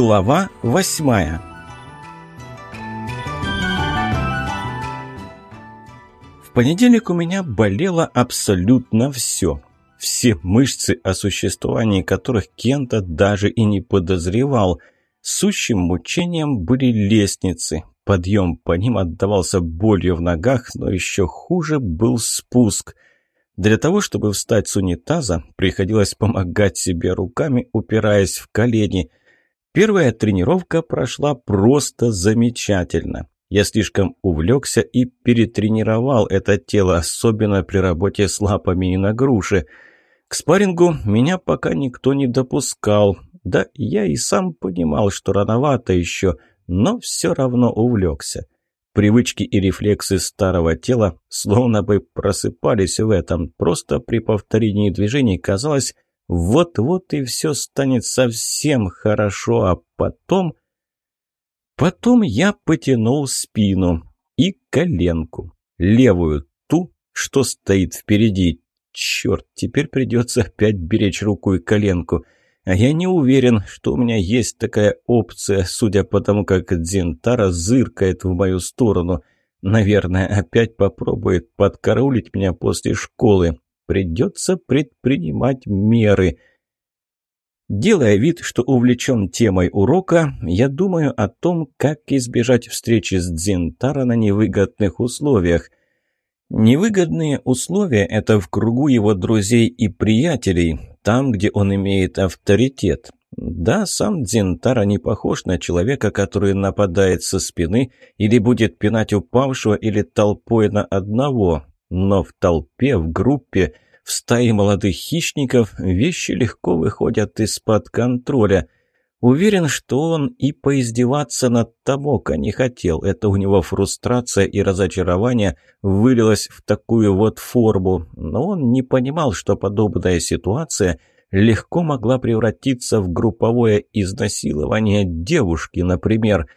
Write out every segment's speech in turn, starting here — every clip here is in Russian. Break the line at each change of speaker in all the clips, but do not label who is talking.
Глава восьмая В понедельник у меня болело абсолютно все. Все мышцы, о существовании которых Кента даже и не подозревал. Сущим мучением были лестницы. Подъем по ним отдавался болью в ногах, но еще хуже был спуск – для того, чтобы встать с унитаза, приходилось помогать себе руками, упираясь в колени. Первая тренировка прошла просто замечательно. Я слишком увлекся и перетренировал это тело, особенно при работе с лапами и на груши. К спаррингу меня пока никто не допускал. Да, я и сам понимал, что рановато еще, но все равно увлекся. Привычки и рефлексы старого тела словно бы просыпались в этом. Просто при повторении движений казалось, вот-вот и все станет совсем хорошо, а потом... Потом я потянул спину и коленку, левую ту, что стоит впереди. Черт, теперь придется опять беречь руку и коленку. А я не уверен, что у меня есть такая опция, судя по тому, как Дзинтара зыркает в мою сторону. Наверное, опять попробует подкараулить меня после школы придется предпринимать меры. Делая вид, что увлечен темой урока, я думаю о том, как избежать встречи с Дзинтара на невыгодных условиях. Невыгодные условия – это в кругу его друзей и приятелей, там, где он имеет авторитет. Да, сам Дзинтара не похож на человека, который нападает со спины или будет пинать упавшего или толпой на одного. Но в толпе, в группе, в стае молодых хищников вещи легко выходят из-под контроля. Уверен, что он и поиздеваться над Тамоко не хотел. Это у него фрустрация и разочарование вылилось в такую вот форму. Но он не понимал, что подобная ситуация легко могла превратиться в групповое изнасилование девушки, например –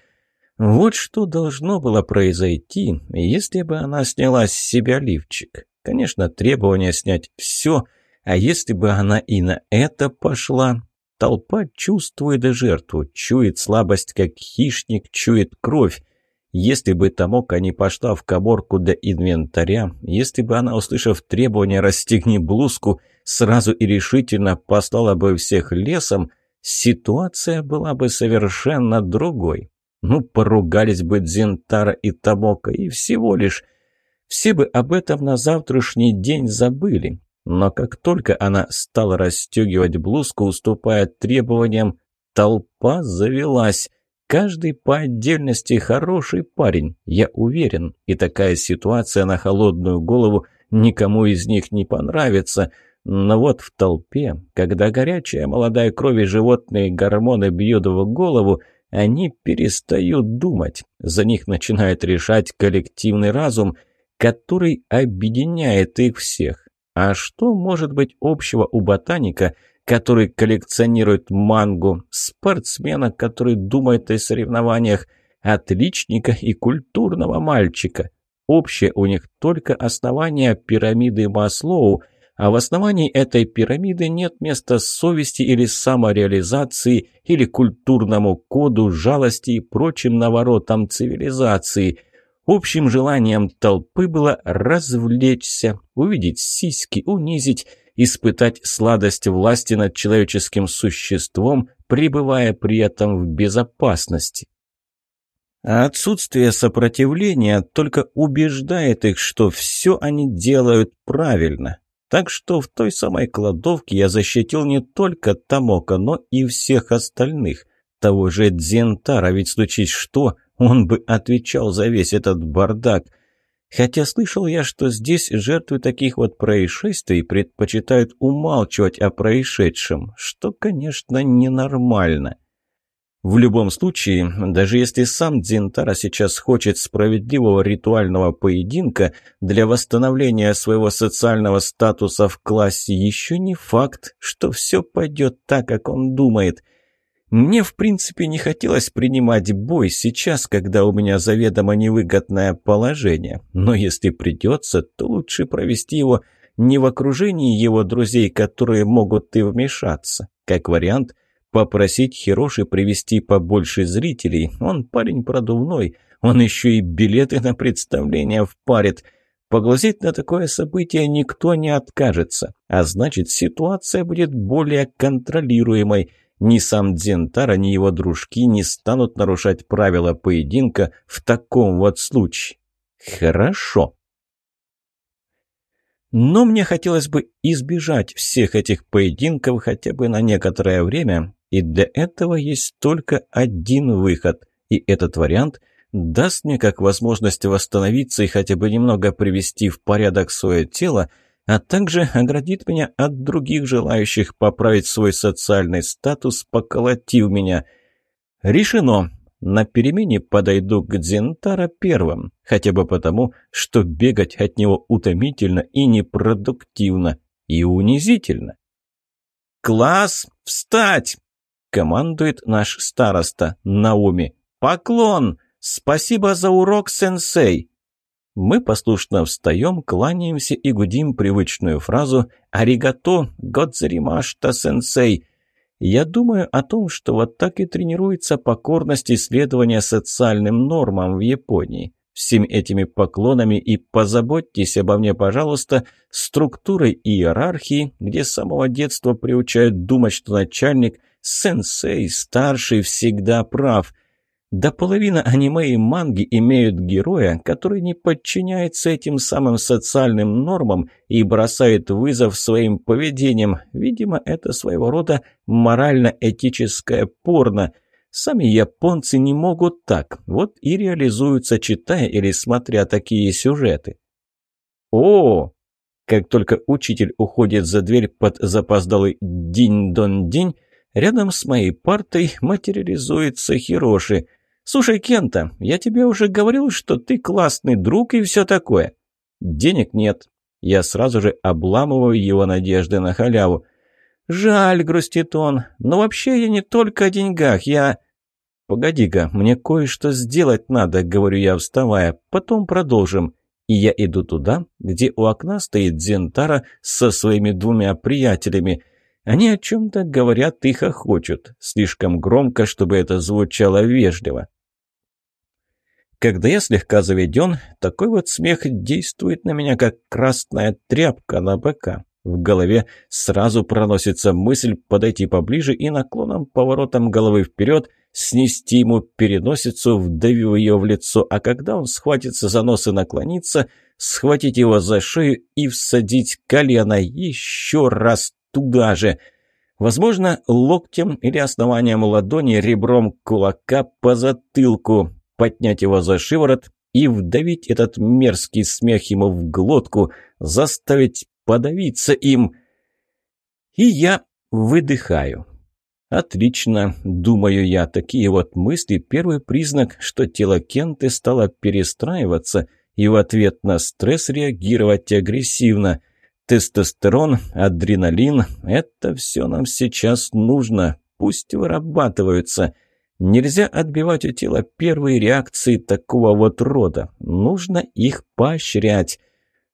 вот что должно было произойти, если бы она сняла с себя лифчик. Конечно, требование снять все, а если бы она и на это пошла? Толпа чувствует жертву, чует слабость, как хищник чует кровь. Если бы Тамока не пошла в коморку до инвентаря, если бы она, услышав требование «расстегни блузку», сразу и решительно послала бы всех лесом, ситуация была бы совершенно другой. Ну, поругались бы Дзинтара и Тамока, и всего лишь. Все бы об этом на завтрашний день забыли. Но как только она стала расстегивать блузку, уступая требованиям, толпа завелась. Каждый по отдельности хороший парень, я уверен, и такая ситуация на холодную голову никому из них не понравится. Но вот в толпе, когда горячая молодая кровь и животные гормоны бьют в голову, они перестают думать, за них начинает решать коллективный разум, который объединяет их всех. А что может быть общего у ботаника, который коллекционирует мангу, спортсмена, который думает о соревнованиях, отличника и культурного мальчика? Общее у них только основание пирамиды Маслоу – а в основании этой пирамиды нет места совести или самореализации, или культурному коду, жалости и прочим наворотам цивилизации. Общим желанием толпы было развлечься, увидеть сиськи, унизить, испытать сладость власти над человеческим существом, пребывая при этом в безопасности. А отсутствие сопротивления только убеждает их, что все они делают правильно. Так что в той самой кладовке я защитил не только Тамока, но и всех остальных. Того же Дзентара, ведь случись что, он бы отвечал за весь этот бардак. Хотя слышал я, что здесь жертвы таких вот происшествий предпочитают умалчивать о происшедшем, что, конечно, ненормально. В любом случае, даже если сам Дзинтара сейчас хочет справедливого ритуального поединка, для восстановления своего социального статуса в классе еще не факт, что все пойдет так, как он думает. Мне, в принципе, не хотелось принимать бой сейчас, когда у меня заведомо невыгодное положение, но если придется, то лучше провести его не в окружении его друзей, которые могут и вмешаться. Как вариант – Попросить Хироши привести побольше зрителей. Он парень продувной, он еще и билеты на представление впарит. Поглазеть на такое событие никто не откажется, а значит ситуация будет более контролируемой. Ни сам Дзентара, ни его дружки не станут нарушать правила поединка в таком вот случае. Хорошо. Но мне хотелось бы избежать всех этих поединков хотя бы на некоторое время, и для этого есть только один выход, и этот вариант даст мне как возможность восстановиться и хотя бы немного привести в порядок свое тело, а также оградит меня от других желающих поправить свой социальный статус, поколотив меня. Решено. На перемене подойду к Дзентара первым, хотя бы потому, что бегать от него утомительно и непродуктивно, и унизительно. «Класс, встать!» командует наш староста Науми. «Поклон! Спасибо за урок, сенсей!» Мы послушно встаем, кланяемся и гудим привычную фразу «Аригато, годзаримашта, сенсей!» Я думаю о том, что вот так и тренируется покорность и следование социальным нормам в Японии. Всем этими поклонами и позаботьтесь обо мне, пожалуйста, структурой иерархии, где с самого детства приучают думать, что начальник – Сенсей, старший, всегда прав. Да половина аниме и манги имеют героя, который не подчиняется этим самым социальным нормам и бросает вызов своим поведением. Видимо, это своего рода морально-этическое порно – Сами японцы не могут так, вот и реализуются, читая или смотря такие сюжеты. О! Как только учитель уходит за дверь под запоздалый динь-дон-динь, -динь, Рядом с моей партой материализуется Хироши. «Слушай, Кента, я тебе уже говорил, что ты классный друг и все такое». «Денег нет». Я сразу же обламываю его надежды на халяву. «Жаль», — грустит он, — «но вообще я не только о деньгах, я...» «Погоди-ка, мне кое-что сделать надо», — говорю я, вставая. «Потом продолжим». И я иду туда, где у окна стоит Зентара со своими двумя приятелями — они о чем-то говорят и хохочут, слишком громко, чтобы это звучало вежливо. Когда я слегка заведен, такой вот смех действует на меня, как красная тряпка на бока. В голове сразу проносится мысль подойти поближе и наклоном, поворотом головы вперед, снести ему переносицу, вдавив ее в лицо, а когда он схватится за нос и наклонится, схватить его за шею и всадить колено еще раз туда же. Возможно, локтем или основанием ладони ребром кулака по затылку, поднять его за шиворот и вдавить этот мерзкий смех ему в глотку, заставить подавиться им. И я выдыхаю. Отлично, думаю я, такие вот мысли – первый признак, что тело Кенты стало перестраиваться и в ответ на стресс реагировать агрессивно – Тестостерон, адреналин – это все нам сейчас нужно. Пусть вырабатываются. Нельзя отбивать у тела первые реакции такого вот рода. Нужно их поощрять.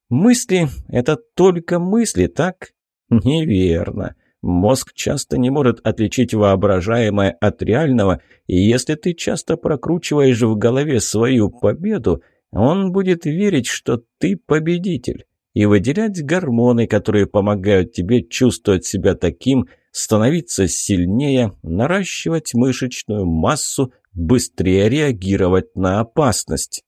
Мысли – это только мысли, так? Неверно. Мозг часто не может отличить воображаемое от реального, и если ты часто прокручиваешь в голове свою победу, он будет верить, что ты победитель и выделять гормоны, которые помогают тебе чувствовать себя таким, становиться сильнее, наращивать мышечную массу, быстрее реагировать на опасность.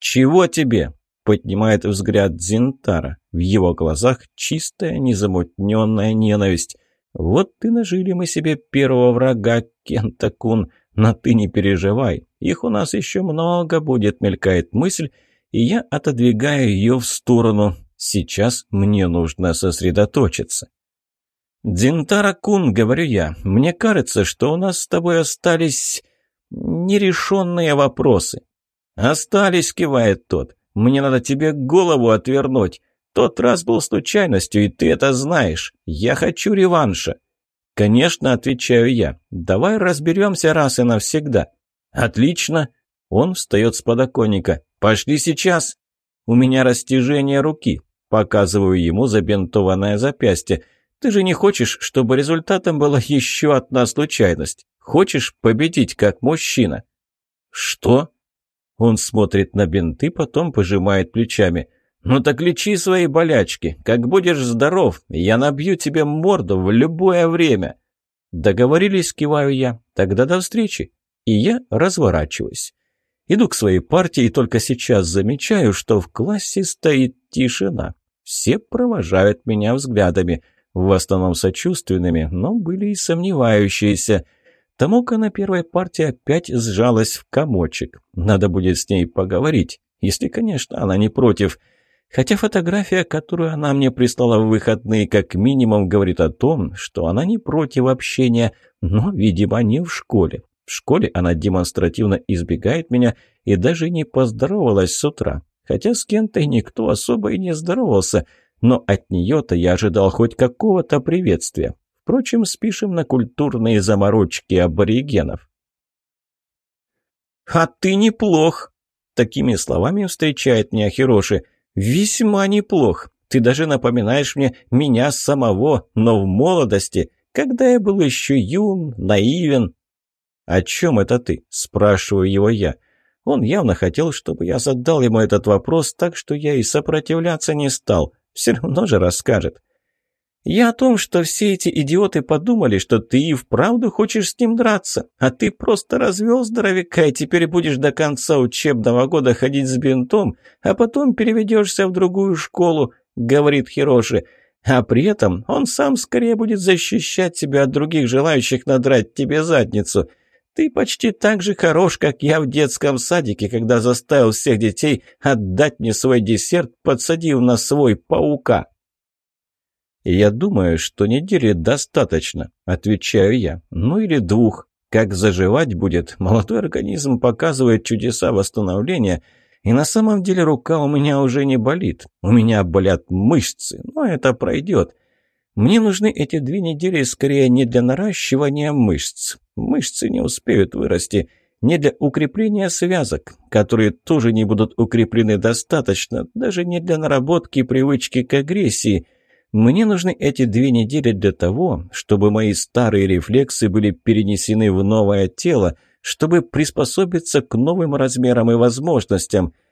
«Чего тебе?» – поднимает взгляд Зинтара. В его глазах чистая, незамутненная ненависть. «Вот ты нажили мы себе первого врага, Кентакун, но ты не переживай. Их у нас еще много будет», – мелькает мысль – и я отодвигаю ее в сторону. Сейчас мне нужно сосредоточиться. «Дентара Кун», — говорю я, — «мне кажется, что у нас с тобой остались нерешенные вопросы». «Остались», — кивает тот, — «мне надо тебе голову отвернуть. Тот раз был случайностью, и ты это знаешь. Я хочу реванша». «Конечно», — отвечаю я, — «давай разберемся раз и навсегда». «Отлично», он встает с подоконника. «Пошли сейчас!» «У меня растяжение руки!» Показываю ему забинтованное запястье. «Ты же не хочешь, чтобы результатом была еще одна случайность? Хочешь победить как мужчина?» «Что?» Он смотрит на бинты, потом пожимает плечами. «Ну так лечи свои болячки. Как будешь здоров, я набью тебе морду в любое время». «Договорились, киваю я. Тогда до встречи». И я разворачиваюсь. Иду к своей партии и только сейчас замечаю, что в классе стоит тишина. Все провожают меня взглядами, в основном сочувственными, но были и сомневающиеся. Тамука на первой партии опять сжалась в комочек. Надо будет с ней поговорить, если, конечно, она не против. Хотя фотография, которую она мне прислала в выходные, как минимум говорит о том, что она не против общения, но, видимо, не в школе. В школе она демонстративно избегает меня и даже не поздоровалась с утра, хотя с Кентой никто особо и не здоровался, но от нее-то я ожидал хоть какого-то приветствия. Впрочем, спишем на культурные заморочки аборигенов. «А ты неплох!» Такими словами встречает меня Хироши. «Весьма неплох. Ты даже напоминаешь мне меня самого, но в молодости, когда я был еще юн, наивен, «О чем это ты?» – спрашиваю его я. Он явно хотел, чтобы я задал ему этот вопрос, так что я и сопротивляться не стал. Все равно же расскажет. «Я о том, что все эти идиоты подумали, что ты и вправду хочешь с ним драться, а ты просто развел здоровяка и теперь будешь до конца учебного года ходить с бинтом, а потом переведешься в другую школу», — говорит Хироши. «А при этом он сам скорее будет защищать тебя от других желающих надрать тебе задницу. Ты почти так же хорош, как я в детском садике, когда заставил всех детей отдать мне свой десерт, подсадив на свой паука». «Я думаю, что недели достаточно», — отвечаю я. «Ну или двух. Как заживать будет? Молодой организм показывает чудеса восстановления». И на самом деле рука у меня уже не болит. У меня болят мышцы, но это пройдет. Мне нужны эти две недели скорее не для наращивания мышц. Мышцы не успеют вырасти. Не для укрепления связок, которые тоже не будут укреплены достаточно. Даже не для наработки привычки к агрессии. Мне нужны эти две недели для того, чтобы мои старые рефлексы были перенесены в новое тело, чтобы приспособиться к новым размерам и возможностям –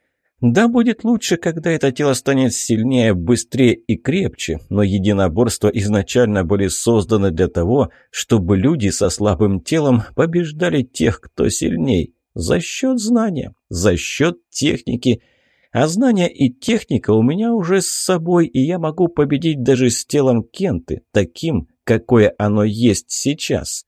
да будет лучше, когда это тело станет сильнее, быстрее и крепче, но единоборства изначально были созданы для того, чтобы люди со слабым телом побеждали тех, кто сильней, за счет знания, за счет техники. А знания и техника у меня уже с собой, и я могу победить даже с телом Кенты, таким, какое оно есть сейчас.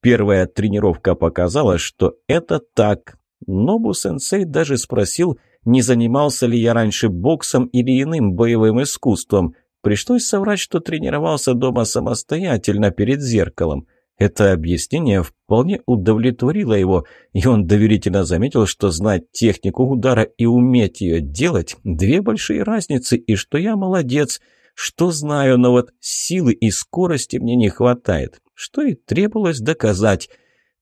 Первая тренировка показала, что это так. Нобу-сенсей даже спросил, не занимался ли я раньше боксом или иным боевым искусством. Пришлось соврать, что тренировался дома самостоятельно перед зеркалом. Это объяснение вполне удовлетворило его, и он доверительно заметил, что знать технику удара и уметь ее делать – две большие разницы, и что я молодец, что знаю, но вот силы и скорости мне не хватает, что и требовалось доказать –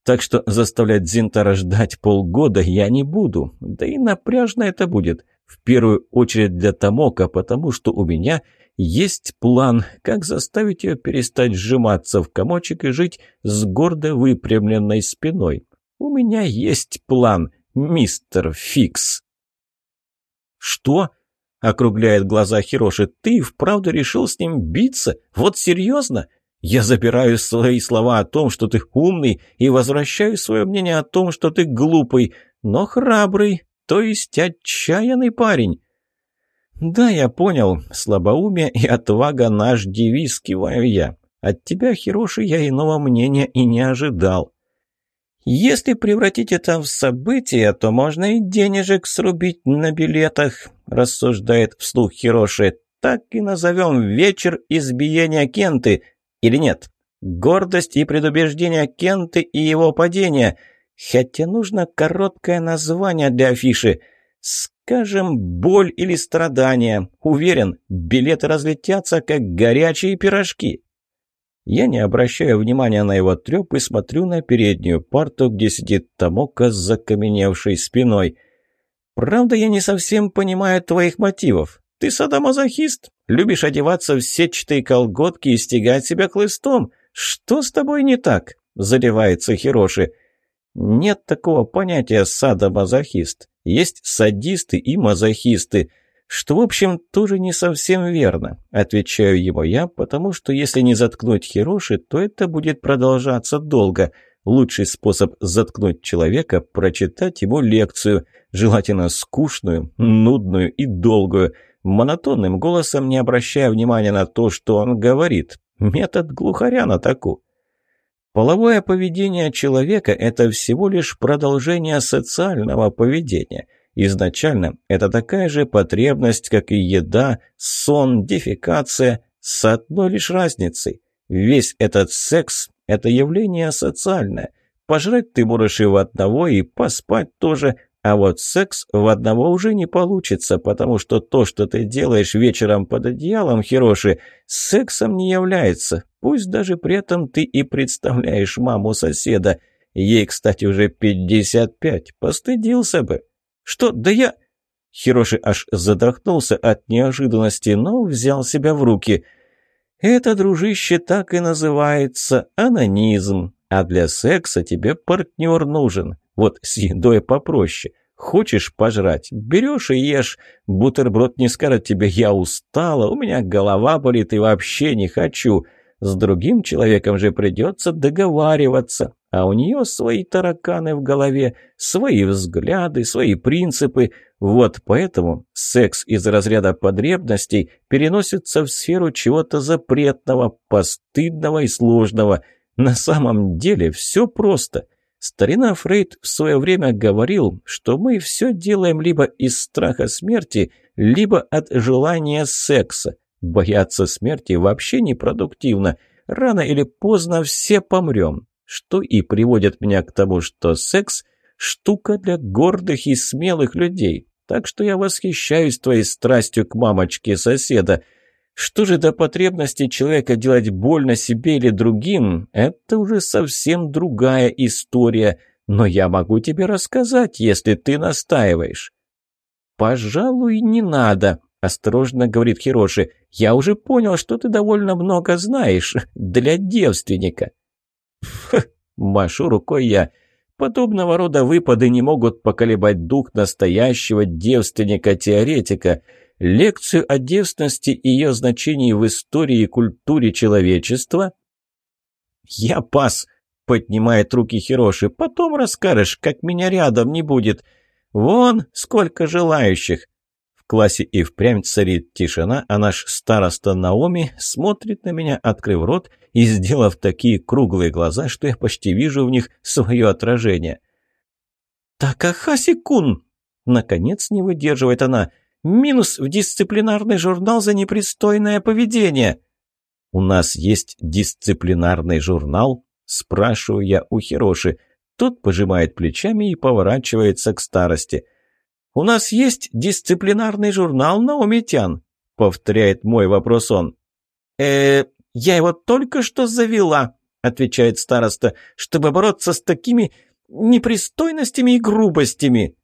так что заставлять Зинтара ждать полгода я не буду. Да и напряжно это будет. В первую очередь для Тамока, потому что у меня есть план, как заставить ее перестать сжиматься в комочек и жить с гордо выпрямленной спиной. У меня есть план, мистер Фикс. «Что?» — округляет глаза Хироши. «Ты вправду решил с ним биться? Вот серьезно? Я забираю свои слова о том, что ты умный, и возвращаю свое мнение о том, что ты глупый, но храбрый, то есть отчаянный парень. «Да, я понял. Слабоумие и отвага — наш девиз, киваю я. От тебя, Хироши, я иного мнения и не ожидал. Если превратить это в событие, то можно и денежек срубить на билетах», — рассуждает вслух Хироши. «Так и назовем вечер избиения Кенты или нет? Гордость и предубеждение Кенты и его падение. Хотя нужно короткое название для афиши. Скажем, боль или страдания. Уверен, билеты разлетятся, как горячие пирожки. Я не обращаю внимания на его трёп и смотрю на переднюю парту, где сидит Тамока с закаменевшей спиной. «Правда, я не совсем понимаю твоих мотивов. Ты садомазохист, любишь одеваться в сетчатые колготки и стегать себя хлыстом. Что с тобой не так?» – заливается Хироши. «Нет такого понятия садомазохист. Есть садисты и мазохисты» что, в общем, тоже не совсем верно. Отвечаю его я, потому что если не заткнуть Хироши, то это будет продолжаться долго. Лучший способ заткнуть человека – прочитать его лекцию, желательно скучную, нудную и долгую монотонным голосом, не обращая внимания на то, что он говорит. Метод глухаря на таку. Половое поведение человека – это всего лишь продолжение социального поведения. Изначально это такая же потребность, как и еда, сон, дефекация, с одной лишь разницей. Весь этот секс – это явление социальное. Пожрать ты можешь и в одного, и поспать тоже – а вот секс в одного уже не получится, потому что то, что ты делаешь вечером под одеялом, Хироши, сексом не является. Пусть даже при этом ты и представляешь маму соседа. Ей, кстати, уже 55. Постыдился бы. Что? Да я... Хироши аж задохнулся от неожиданности, но взял себя в руки. «Это, дружище, так и называется анонизм, а для секса тебе партнер нужен. Вот с едой попроще. Хочешь пожрать? Берешь и ешь. Бутерброд не скажет тебе «я устала», «у меня голова болит и вообще не хочу». С другим человеком же придется договариваться, а у нее свои тараканы в голове, свои взгляды, свои принципы. Вот поэтому секс из разряда потребностей переносится в сферу чего-то запретного, постыдного и сложного. На самом деле все просто – Старина Фрейд в свое время говорил, что мы все делаем либо из страха смерти, либо от желания секса. Бояться смерти вообще непродуктивно. Рано или поздно все помрем. Что и приводит меня к тому, что секс – штука для гордых и смелых людей. Так что я восхищаюсь твоей страстью к мамочке соседа – что же до потребности человека делать больно себе или другим, это уже совсем другая история, но я могу тебе рассказать, если ты настаиваешь. «Пожалуй, не надо», — осторожно говорит Хироши. «Я уже понял, что ты довольно много знаешь для девственника». Машу рукой я. Подобного рода выпады не могут поколебать дух настоящего девственника-теоретика — лекцию о девственности и ее значении в истории и культуре человечества?» «Я пас», — поднимает руки Хироши, — «потом расскажешь, как меня рядом не будет. Вон сколько желающих». В классе и впрямь царит тишина, а наш староста Наоми смотрит на меня, открыв рот и сделав такие круглые глаза, что я почти вижу в них свое отражение. «Такахаси-кун!» Наконец не выдерживает она — Минус в дисциплинарный журнал за непристойное поведение. У нас есть дисциплинарный журнал? Спрашиваю я у Хироши. Тот пожимает плечами и поворачивается к старости. У нас есть дисциплинарный журнал, Наумитян? Повторяет мой вопрос он. э я его только что завела, отвечает староста, чтобы бороться с такими непристойностями и грубостями.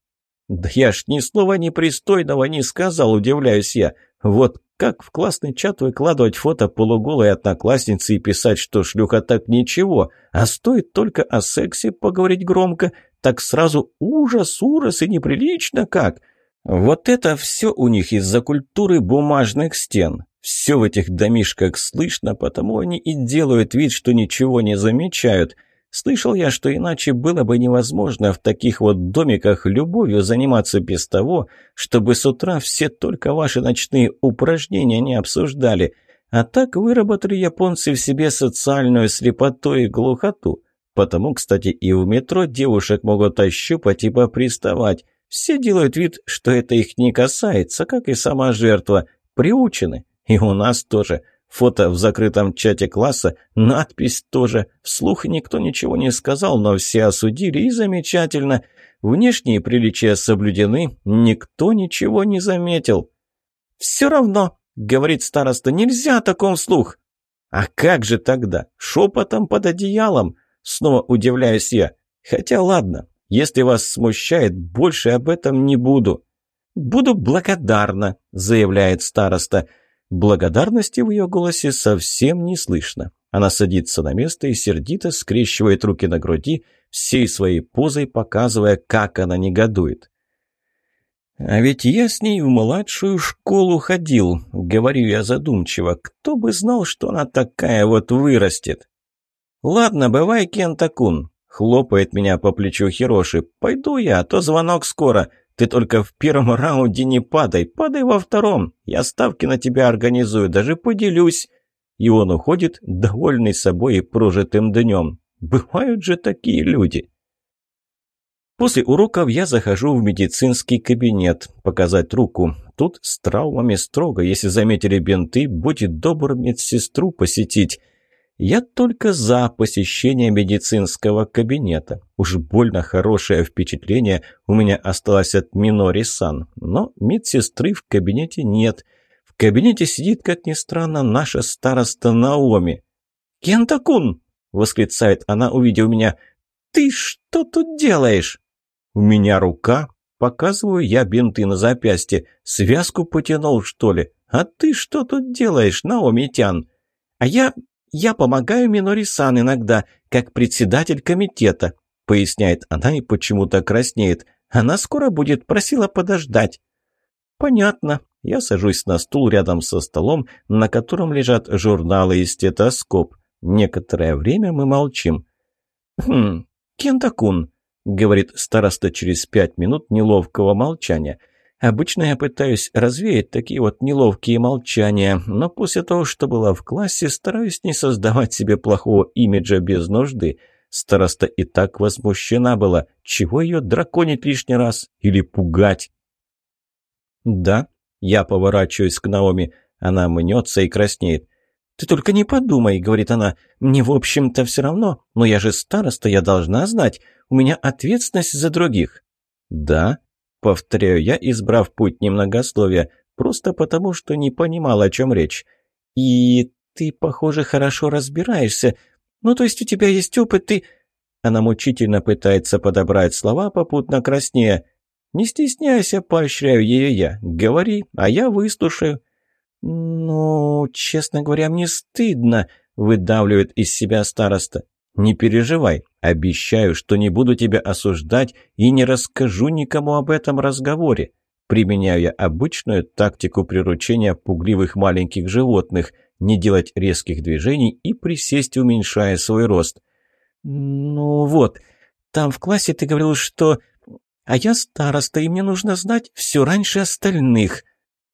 «Да я ж ни слова непристойного не сказал», — удивляюсь я. «Вот как в классный чат выкладывать фото полуголой одноклассницы и писать, что шлюха так ничего, а стоит только о сексе поговорить громко, так сразу ужас, ужас и неприлично как». Вот это все у них из-за культуры бумажных стен. Все в этих домишках слышно, потому они и делают вид, что ничего не замечают. Слышал я, что иначе было бы невозможно в таких вот домиках любовью заниматься без того, чтобы с утра все только ваши ночные упражнения не обсуждали. А так выработали японцы в себе социальную слепоту и глухоту. Потому, кстати, и в метро девушек могут ощупать и поприставать. Все делают вид, что это их не касается, как и сама жертва. Приучены. И у нас тоже. Фото в закрытом чате класса, надпись тоже. Вслух никто ничего не сказал, но все осудили, и замечательно. Внешние приличия соблюдены, никто ничего не заметил. «Все равно», — говорит староста, — «нельзя таком вслух». «А как же тогда? Шепотом под одеялом?» Снова удивляюсь я. «Хотя ладно, если вас смущает, больше об этом не буду». «Буду благодарна», — заявляет «Староста». Благодарности в ее голосе совсем не слышно. Она садится на место и сердито скрещивает руки на груди, всей своей позой показывая, как она негодует. «А ведь я с ней в младшую школу ходил», — говорю я задумчиво. «Кто бы знал, что она такая вот вырастет?» «Ладно, бывай, Кентакун», — хлопает меня по плечу Хироши. «Пойду я, а то звонок скоро. Ты только в первом раунде не падай, падай во втором. Я ставки на тебя организую, даже поделюсь». И он уходит, довольный собой и прожитым днем. Бывают же такие люди. После уроков я захожу в медицинский кабинет, показать руку. Тут с травмами строго, если заметили бинты, будет добр медсестру посетить. Я только за посещение медицинского кабинета. Уж больно хорошее впечатление у меня осталось от Минори Сан, но медсестры в кабинете нет. В кабинете сидит, как ни странно, наша староста Наоми. «Кентакун!» — восклицает она, увидев меня. «Ты что тут делаешь?» «У меня рука», Показываю я бинты на запястье. Связку потянул, что ли? А ты что тут делаешь, Наоми-тян? А я... Я помогаю Минори-сан иногда, как председатель комитета», — поясняет она и почему-то краснеет. «Она скоро будет, просила подождать». «Понятно». Я сажусь на стул рядом со столом, на котором лежат журналы и стетоскоп. Некоторое время мы молчим. «Хм, Кентакун», — говорит староста через пять минут неловкого молчания — Обычно я пытаюсь развеять такие вот неловкие молчания, но после того, что была в классе, стараюсь не создавать себе плохого имиджа без нужды. Староста и так возмущена была. Чего ее драконить лишний раз? Или пугать? «Да», — я поворачиваюсь к Наоми. Она мнется и краснеет. «Ты только не подумай», — говорит она. «Мне, в общем-то, все равно. Но я же староста, я должна знать. У меня ответственность за других». «Да», Повторяю я, избрав путь немногословия, просто потому, что не понимал, о чем речь. «И ты, похоже, хорошо разбираешься. Ну, то есть у тебя есть опыт, ты...» Она мучительно пытается подобрать слова, попутно краснее. «Не стесняйся, поощряю ее я. Говори, а я выслушаю». «Ну, честно говоря, мне стыдно», — выдавливает из себя староста. Не переживай, обещаю, что не буду тебя осуждать и не расскажу никому об этом разговоре. Применяю я обычную тактику приручения пугливых маленьких животных, не делать резких движений и присесть, уменьшая свой рост. Ну вот, там в классе ты говорил, что... А я староста, и мне нужно знать все раньше остальных,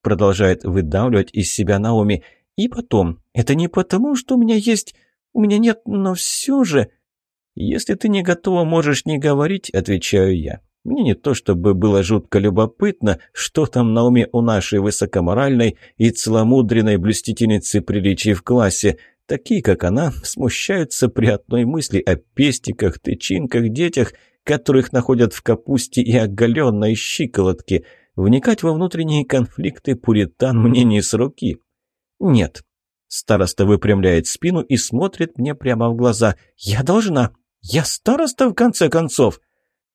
продолжает выдавливать из себя Наоми. И потом, это не потому, что у меня есть у меня нет, но все же...» «Если ты не готова, можешь не говорить», — отвечаю я. Мне не то чтобы было жутко любопытно, что там на уме у нашей высокоморальной и целомудренной блюстительницы приличий в классе. Такие, как она, смущаются при одной мысли о пестиках, тычинках, детях, которых находят в капусте и оголенной щиколотке. Вникать во внутренние конфликты пуритан мне не с руки. Нет, Староста выпрямляет спину и смотрит мне прямо в глаза. «Я должна! Я староста, в конце концов!»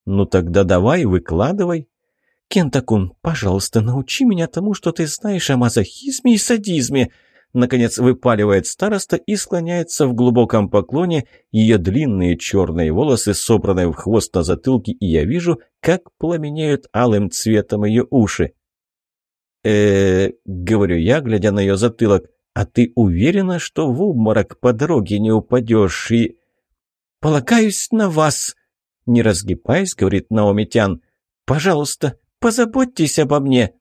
«Ну тогда давай, выкладывай!» «Кентакун, пожалуйста, научи меня тому, что ты знаешь о мазохизме и садизме!» Наконец выпаливает староста и склоняется в глубоком поклоне. Ее длинные черные волосы, собранные в хвост на затылке, и я вижу, как пламенеют алым цветом ее уши. э говорю я, глядя на ее затылок. «А ты уверена, что в обморок по дороге не упадешь и...» «Полагаюсь на вас!» Не разгибаясь, говорит Наомитян. «Пожалуйста, позаботьтесь обо мне!»